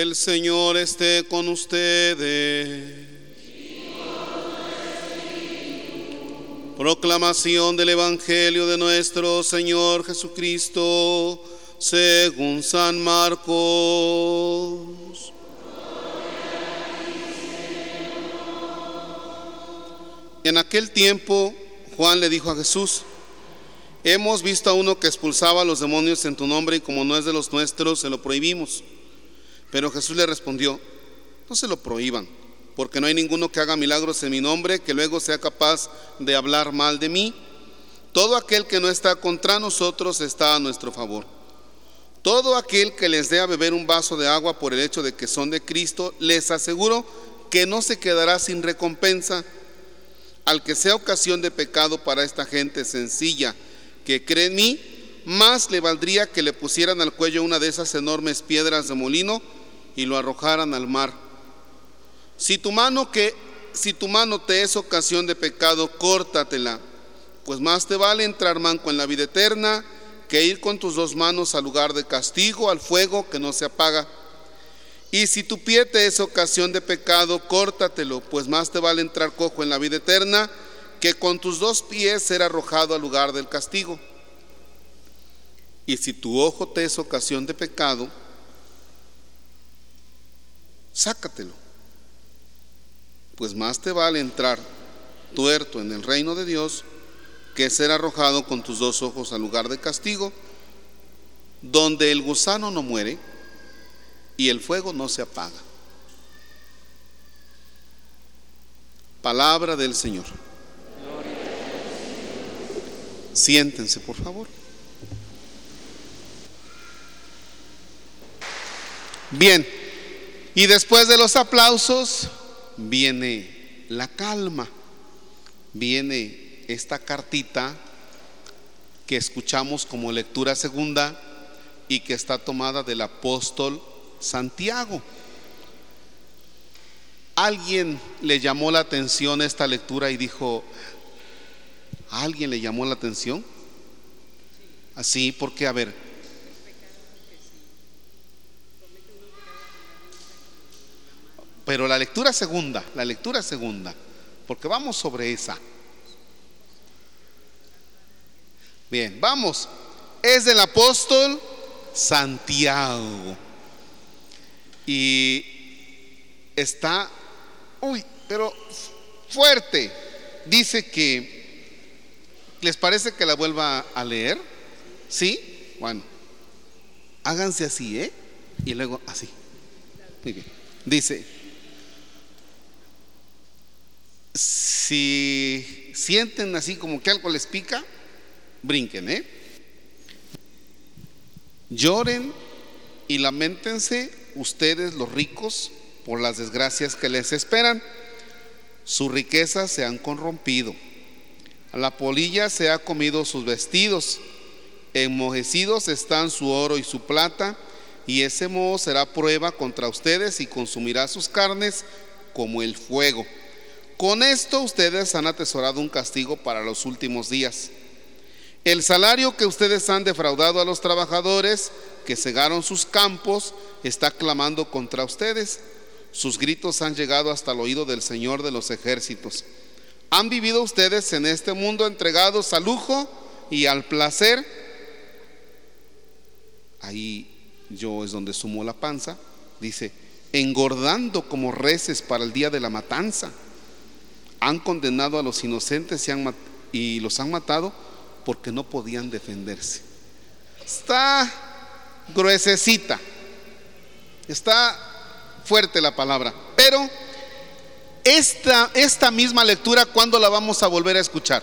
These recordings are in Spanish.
El Señor esté con ustedes. Proclamación del Evangelio de nuestro Señor Jesucristo según San Marcos. En aquel tiempo Juan le dijo a Jesús, hemos visto a uno que expulsaba a los demonios en tu nombre y como no es de los nuestros, se lo prohibimos. Pero Jesús le respondió, no se lo prohíban, porque no hay ninguno que haga milagros en mi nombre que luego sea capaz de hablar mal de mí. Todo aquel que no está contra nosotros está a nuestro favor. Todo aquel que les dé a beber un vaso de agua por el hecho de que son de Cristo, les aseguro que no se quedará sin recompensa. Al que sea ocasión de pecado para esta gente sencilla que cree en mí, más le valdría que le pusieran al cuello una de esas enormes piedras de molino y lo arrojaran al mar. Si tu mano que si tu mano te es ocasión de pecado, córtatela, pues más te vale entrar manco en la vida eterna que ir con tus dos manos al lugar de castigo, al fuego que no se apaga. Y si tu pie te es ocasión de pecado, córtatelo, pues más te vale entrar cojo en la vida eterna que con tus dos pies ser arrojado al lugar del castigo. Y si tu ojo te es ocasión de pecado, sácatelo. Pues más te vale entrar tuerto en el reino de Dios que ser arrojado con tus dos ojos al lugar de castigo, donde el gusano no muere y el fuego no se apaga. Palabra del Señor. Siéntense, por favor. Bien, y después de los aplausos viene la calma, viene esta cartita que escuchamos como lectura segunda y que está tomada del apóstol Santiago. Alguien le llamó la atención esta lectura y dijo, ¿a alguien le llamó la atención? Así, porque a ver, Pero la lectura segunda, la lectura segunda, porque vamos sobre esa. Bien, vamos. Es del apóstol Santiago. Y está, uy, pero fuerte. Dice que, ¿les parece que la vuelva a leer? ¿Sí? Bueno, háganse así, ¿eh? Y luego así. Dice, si sienten así como que algo les pica, brinquen, ¿eh? Lloren y lamentense ustedes los ricos por las desgracias que les esperan. Sus riquezas se han corrompido. La polilla se ha comido sus vestidos. Enmojecidos están su oro y su plata, y ese moho será prueba contra ustedes y consumirá sus carnes como el fuego. Con esto ustedes han atesorado un castigo para los últimos días. El salario que ustedes han defraudado a los trabajadores que cegaron sus campos está clamando contra ustedes. Sus gritos han llegado hasta el oído del Señor de los ejércitos. Han vivido ustedes en este mundo entregados al lujo y al placer. Ahí yo es donde sumo la panza. Dice, engordando como reces para el día de la matanza han condenado a los inocentes y, los han matado porque no podían defenderse. Está gruesecita, está fuerte la palabra, pero esta, esta misma lectura, ¿cuándo la vamos a volver a escuchar?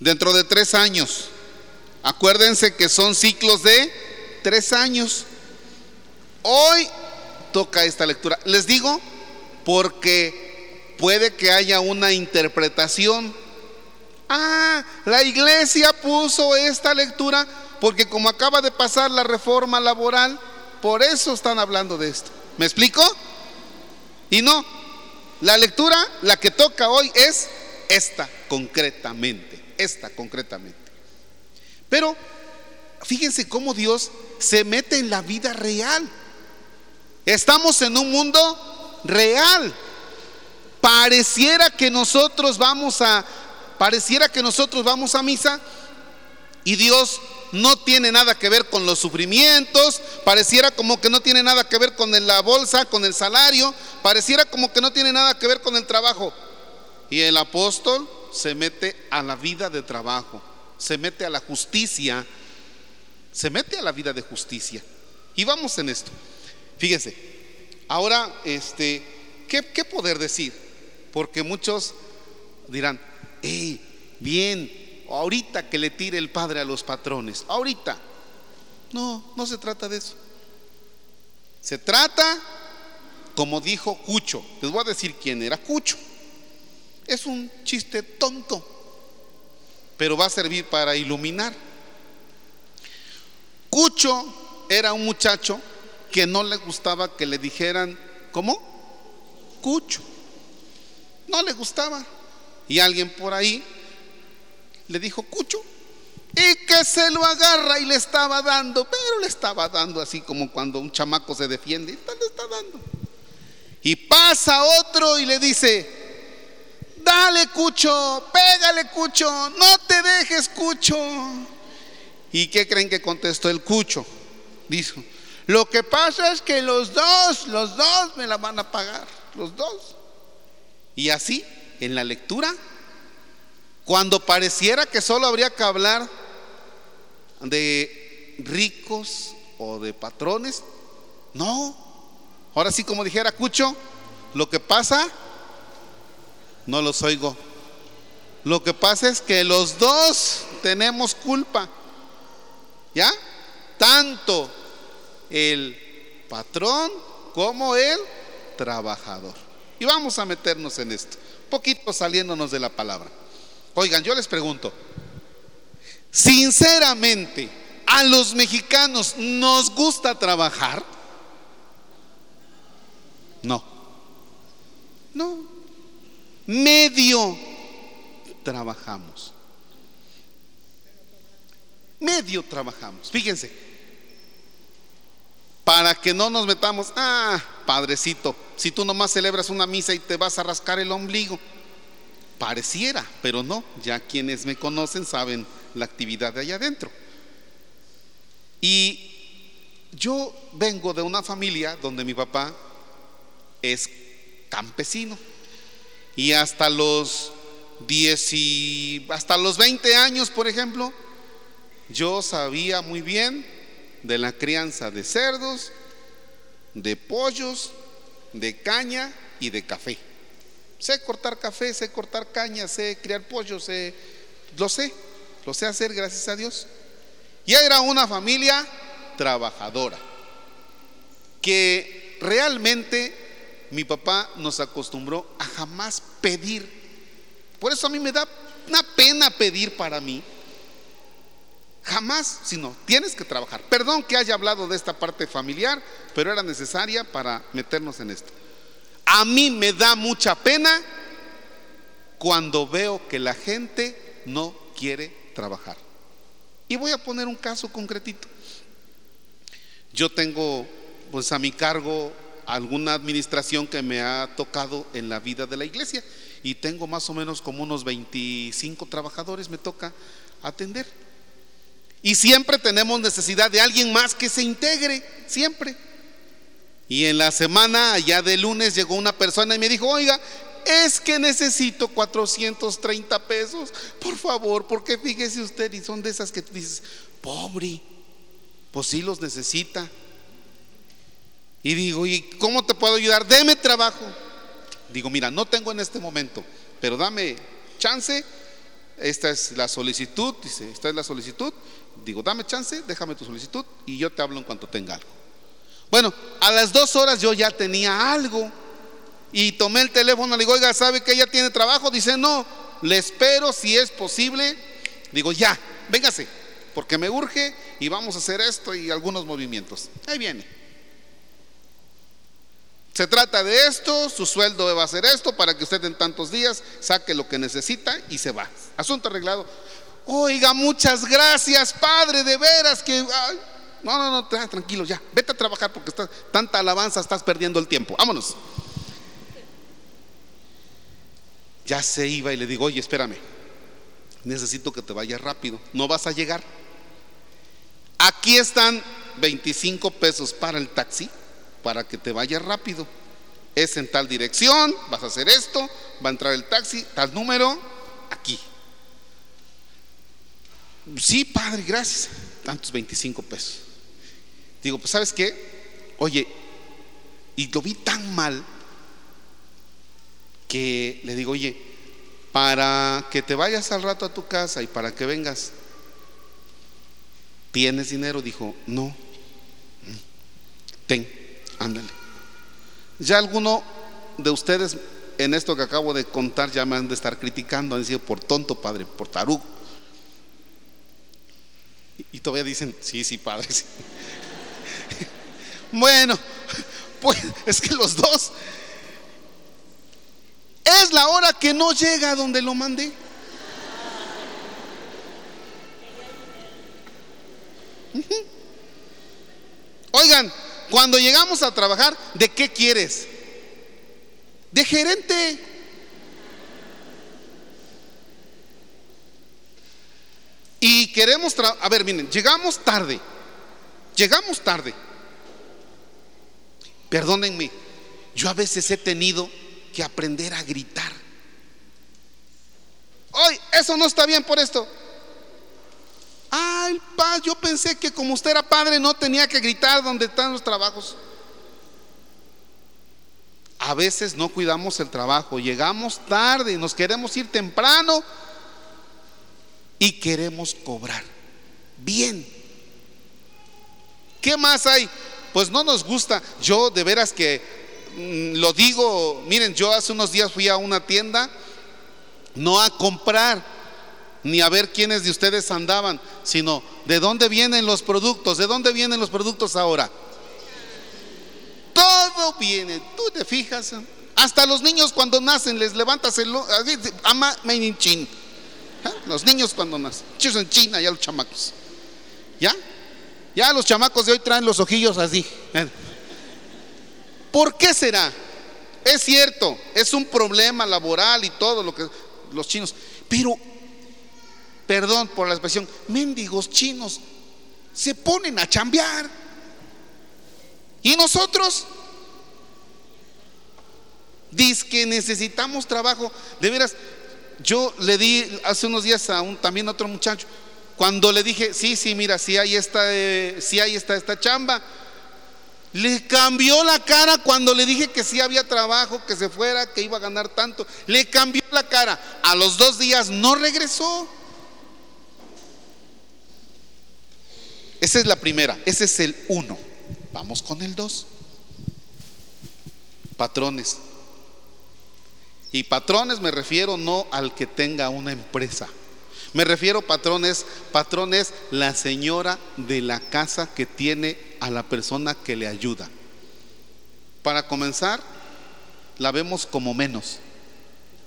Dentro de tres años. Acuérdense que son ciclos de tres años. Hoy toca esta lectura. Les digo porque puede que haya una interpretación. Ah, la iglesia puso esta lectura porque como acaba de pasar la reforma laboral, por eso están hablando de esto. ¿Me explico? Y no, la lectura, la que toca hoy es esta concretamente, esta concretamente. Pero fíjense cómo Dios se mete en la vida real. Estamos en un mundo real. Pareciera que nosotros vamos a pareciera que nosotros vamos a misa y Dios no tiene nada que ver con los sufrimientos, pareciera como que no tiene nada que ver con la bolsa, con el salario, pareciera como que no tiene nada que ver con el trabajo. Y el apóstol se mete a la vida de trabajo, se mete a la justicia, se mete a la vida de justicia. Y vamos en esto. Fíjense, ahora, este, ¿qué, poder decir? Porque muchos dirán, hey, bien, ahorita que le tire el padre a los patrones, ahorita. No, no se trata de eso. Se trata, como dijo Cucho, les voy a decir quién era Cucho. Es un chiste tonto, pero va a servir para iluminar. Cucho era un muchacho que no le gustaba que le dijeran, ¿cómo? Cucho. No le gustaba. Y alguien por ahí le dijo Cucho. Y que se lo agarra y le estaba dando, pero le estaba dando así como cuando un chamaco se defiende, y le está dando. Y pasa otro y le dice, dale Cucho, pégale Cucho, no te dejes Cucho. ¿Y qué creen que contestó el Cucho? Dijo, lo que pasa es que los dos, los dos me la van a pagar, los dos. Y así, en la lectura, cuando pareciera que solo habría que hablar de ricos o de patrones, no. Ahora sí, como dijera Cucho, lo que pasa, no los oigo. Lo que pasa es que los dos tenemos culpa. ¿Ya? Tanto el patrón como el trabajador. Y vamos a meternos en esto, poquito saliéndonos de la palabra. Oigan, yo les pregunto, sinceramente, ¿a los mexicanos nos gusta trabajar? No. No. Medio trabajamos. Medio trabajamos. Fíjense. Para que no nos metamos, ah, padrecito, si tú nomás celebras una misa y te vas a rascar el ombligo. Pareciera, pero no, ya quienes me conocen saben la actividad de allá adentro. Y yo vengo de una familia donde mi papá es campesino y hasta los 10 y hasta los 20 años, por ejemplo, yo sabía muy bien de la crianza de cerdos, de pollos, de caña y de café. Sé cortar café, sé cortar caña, sé criar pollos, sé, lo sé, lo sé hacer, gracias a Dios. Y era una familia trabajadora, que realmente mi papá nos acostumbró a jamás pedir. Por eso a mí me da una pena pedir para mí. Jamás, sino tienes que trabajar. Perdón que haya hablado de esta parte familiar, pero era necesaria para meternos en esto. A mí me da mucha pena cuando veo que la gente no quiere trabajar. Y voy a poner un caso concretito. Yo tengo pues a mi cargo alguna administración que me ha tocado en la vida de la iglesia y tengo más o menos como unos 25 trabajadores me toca atender. Y siempre tenemos necesidad de alguien más que se integre, siempre. Y en la semana, ya de lunes, llegó una persona y me dijo, oiga, es que necesito 430 pesos, por favor, porque fíjese usted, y son de esas que tú dices, pobre, pues sí los necesita. Y digo, ¿y cómo te puedo ayudar? Deme trabajo. Digo, mira, no tengo en este momento, pero dame chance. Esta es la solicitud, dice, esta es la solicitud. Digo, dame chance, déjame tu solicitud y yo te hablo en cuanto tenga algo. Bueno, a las dos horas yo ya tenía algo y tomé el teléfono, le digo, oiga, ¿sabe que ella tiene trabajo? Dice, no, le espero si es posible. Digo, ya, véngase, porque me urge y vamos a hacer esto y algunos movimientos. Ahí viene. Se trata de esto, su sueldo va a ser esto para que usted en tantos días saque lo que necesita y se va. Asunto arreglado. Oiga, muchas gracias, Padre, de veras que... no, no, no, tranquilo, ya. Vete a trabajar porque está, tanta alabanza estás perdiendo el tiempo. Vámonos. Ya se iba y le digo, oye, espérame. Necesito que te vayas rápido. No vas a llegar. Aquí están 25 pesos para el taxi para que te vayas rápido. Es en tal dirección, vas a hacer esto, va a entrar el taxi, tal número, aquí. Sí, padre, gracias. Tantos 25 pesos. Digo, pues sabes qué, oye, y lo vi tan mal que le digo, oye, para que te vayas al rato a tu casa y para que vengas, ¿tienes dinero? Dijo, no. Ten, ándale. Ya alguno de ustedes en esto que acabo de contar ya me han de estar criticando, han sido por tonto, padre, por tarugo. Y todavía dicen, sí, sí, padre. bueno, pues es que los dos. Es la hora que no llega donde lo mandé. Oigan, cuando llegamos a trabajar, ¿de qué quieres? De gerente. Queremos, a ver, miren, llegamos tarde, llegamos tarde. Perdónenme, yo a veces he tenido que aprender a gritar. Hoy, eso no está bien por esto. Ay, pa, yo pensé que como usted era padre no tenía que gritar donde están los trabajos. A veces no cuidamos el trabajo, llegamos tarde, nos queremos ir temprano y queremos cobrar. Bien. ¿Qué más hay? Pues no nos gusta. Yo de veras que mm, lo digo, miren, yo hace unos días fui a una tienda, no a comprar, ni a ver quiénes de ustedes andaban, sino de dónde vienen los productos, de dónde vienen los productos ahora. Todo viene, tú te fijas, hasta los niños cuando nacen les levantas el ama ¿Eh? Los niños cuando nacen. Chicos en China, ya los chamacos. ¿Ya? Ya los chamacos de hoy traen los ojillos así. ¿Eh? ¿Por qué será? Es cierto, es un problema laboral y todo lo que los chinos. Pero, perdón por la expresión, mendigos chinos se ponen a chambear. Y nosotros, dice que necesitamos trabajo. De veras, yo le di hace unos días a un también otro muchacho, cuando le dije, sí, sí, mira, si hay esta, si hay esta, esta chamba, le cambió la cara cuando le dije que sí había trabajo, que se fuera, que iba a ganar tanto. Le cambió la cara. A los dos días no regresó. Esa es la primera, ese es el uno. Vamos con el dos. Patrones. Y patrones me refiero no al que tenga una empresa. Me refiero patrones, patrones la señora de la casa que tiene a la persona que le ayuda. Para comenzar, la vemos como menos.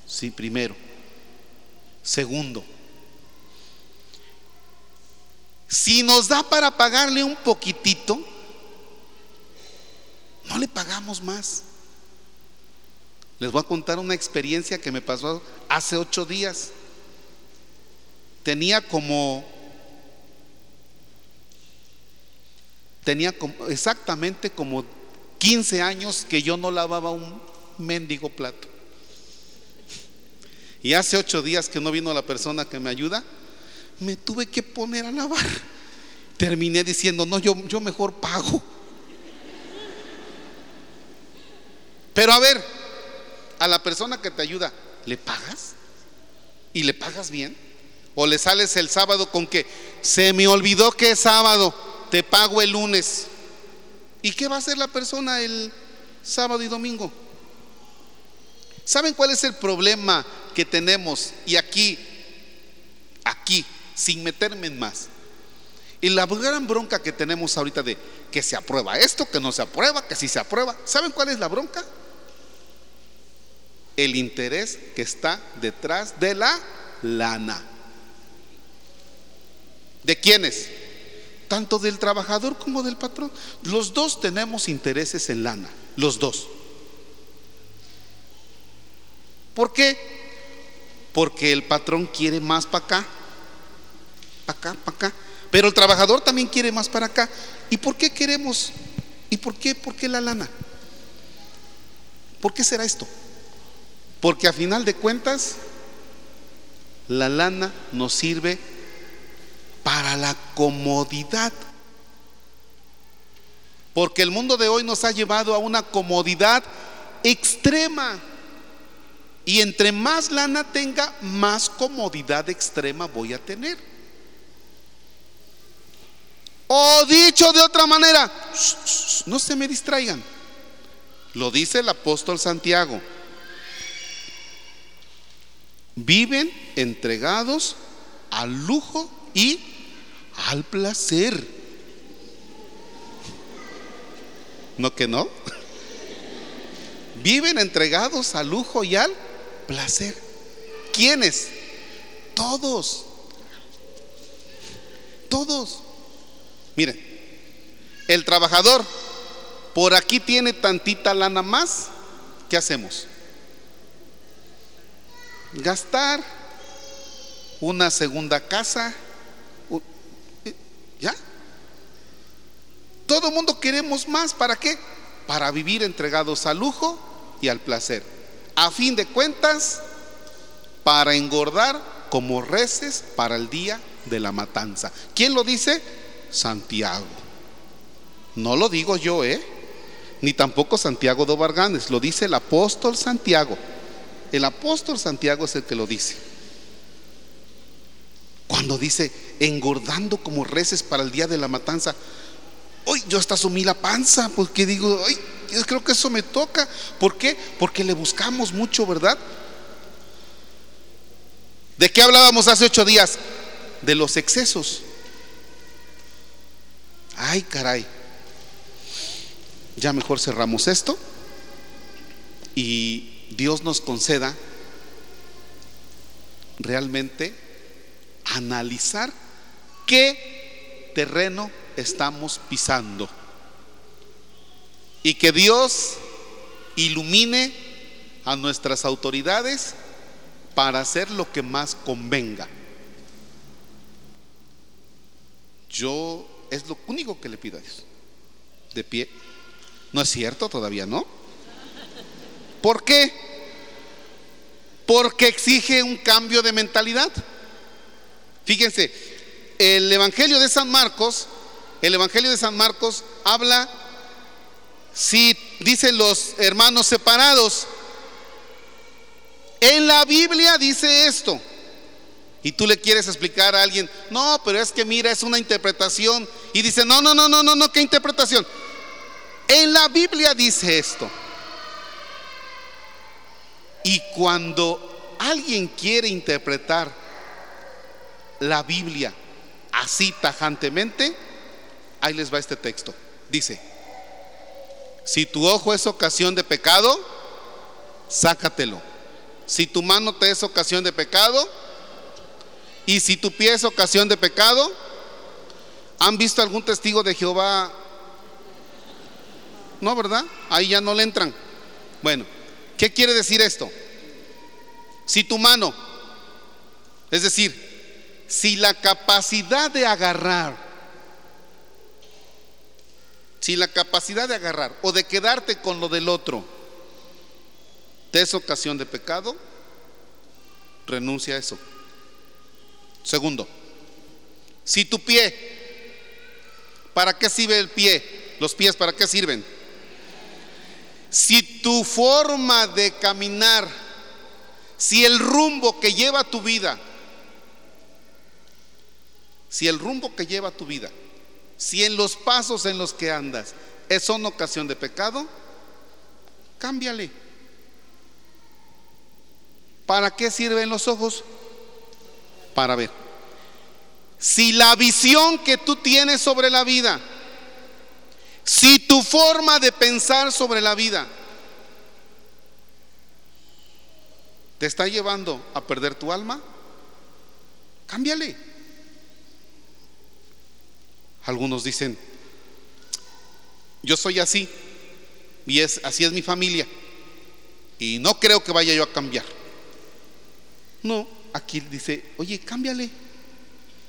Sí, primero. Segundo, si nos da para pagarle un poquitito, no le pagamos más. Les voy a contar una experiencia que me pasó hace ocho días. Tenía como, tenía como, exactamente como 15 años que yo no lavaba un mendigo plato. Y hace ocho días que no vino la persona que me ayuda, me tuve que poner a lavar. Terminé diciendo, no, yo, yo mejor pago. Pero a ver, a la persona que te ayuda, ¿le pagas? ¿Y le pagas bien? ¿O le sales el sábado con que se me olvidó que es sábado, te pago el lunes? ¿Y qué va a hacer la persona el sábado y domingo? ¿Saben cuál es el problema que tenemos? Y aquí, aquí, sin meterme en más. Y la gran bronca que tenemos ahorita de que se aprueba esto, que no se aprueba, que si se aprueba. ¿Saben cuál es la bronca? El interés que está detrás de la lana. ¿De quiénes? Tanto del trabajador como del patrón. Los dos tenemos intereses en lana, los dos. ¿Por qué? Porque el patrón quiere más para acá, para acá, para acá. Pero el trabajador también quiere más para acá. ¿Y por qué queremos? ¿Y por qué? ¿Por qué la lana? ¿Por qué será esto? Porque a final de cuentas, la lana nos sirve para la comodidad. Porque el mundo de hoy nos ha llevado a una comodidad extrema. Y entre más lana tenga, más comodidad extrema voy a tener. O dicho de otra manera, no se me distraigan. Lo dice el apóstol Santiago. Viven entregados al lujo y al placer. ¿No que no? Viven entregados al lujo y al placer. ¿Quiénes? Todos. Todos. Miren, el trabajador por aquí tiene tantita lana más. ¿Qué hacemos? Gastar una segunda casa. ¿Ya? Todo mundo queremos más. ¿Para qué? Para vivir entregados al lujo y al placer a fin de cuentas, para engordar como reces para el día de la matanza. ¿Quién lo dice? Santiago. No lo digo yo, ¿eh? Ni tampoco Santiago de Varganes, lo dice el apóstol Santiago. El apóstol Santiago es el que lo dice. Cuando dice engordando como reces para el día de la matanza, hoy yo hasta asumí la panza porque digo, ay, yo creo que eso me toca. ¿Por qué? Porque le buscamos mucho, ¿verdad? ¿De qué hablábamos hace ocho días? De los excesos. Ay, caray. Ya mejor cerramos esto y Dios nos conceda realmente analizar qué terreno estamos pisando y que Dios ilumine a nuestras autoridades para hacer lo que más convenga. Yo es lo único que le pido a Dios. De pie. ¿No es cierto? Todavía no. ¿Por qué? Porque exige un cambio de mentalidad. Fíjense, el Evangelio de San Marcos, el Evangelio de San Marcos habla si dicen los hermanos separados, en la Biblia dice esto. Y tú le quieres explicar a alguien, no, pero es que mira, es una interpretación. Y dice, no, no, no, no, no, no, ¿qué interpretación? En la Biblia dice esto. Y cuando alguien quiere interpretar la Biblia así tajantemente, ahí les va este texto. Dice, si tu ojo es ocasión de pecado, sácatelo. Si tu mano te es ocasión de pecado, y si tu pie es ocasión de pecado, ¿han visto algún testigo de Jehová? No, ¿verdad? Ahí ya no le entran. Bueno, ¿qué quiere decir esto? Si tu mano, es decir, si la capacidad de agarrar si la capacidad de agarrar o de quedarte con lo del otro te es ocasión de pecado, renuncia a eso. Segundo, si tu pie, ¿para qué sirve el pie? Los pies, ¿para qué sirven? Si tu forma de caminar, si el rumbo que lleva tu vida, si el rumbo que lleva tu vida si en los pasos en los que andas son ocasión de pecado, cámbiale. ¿Para qué sirven los ojos? Para ver. Si la visión que tú tienes sobre la vida, si tu forma de pensar sobre la vida te está llevando a perder tu alma, cámbiale. Algunos dicen, yo soy así y es así es mi familia y no creo que vaya yo a cambiar. No, aquí dice, oye, cámbiale.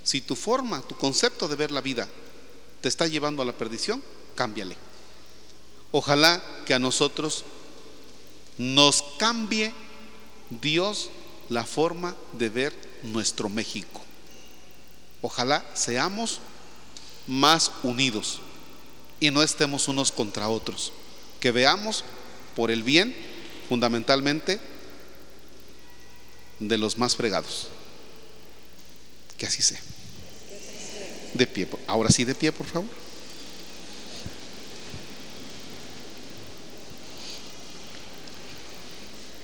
Si tu forma, tu concepto de ver la vida te está llevando a la perdición, cámbiale. Ojalá que a nosotros nos cambie Dios la forma de ver nuestro México. Ojalá seamos más unidos y no estemos unos contra otros. Que veamos por el bien, fundamentalmente, de los más fregados. Que así sea. De pie. Ahora sí, de pie, por favor.